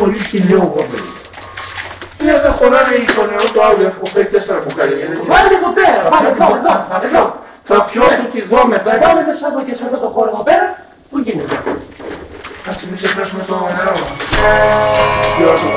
πολύ σχολείς τι λέω δεν χωράνε το νερό το άλλο, έχω φέρει τέσσερα μπουκάλια. Βάλε εδώ πέρα, βάλε εδώ, εδώ, εδώ. Θα πιω του τη δω μετά. Βάλε μέσα εδώ και σε αυτό το χώρο εδώ πέρα. Πού γίνεται; Κάτσε μην ξεπεράσουμε το νερό. Τι όσο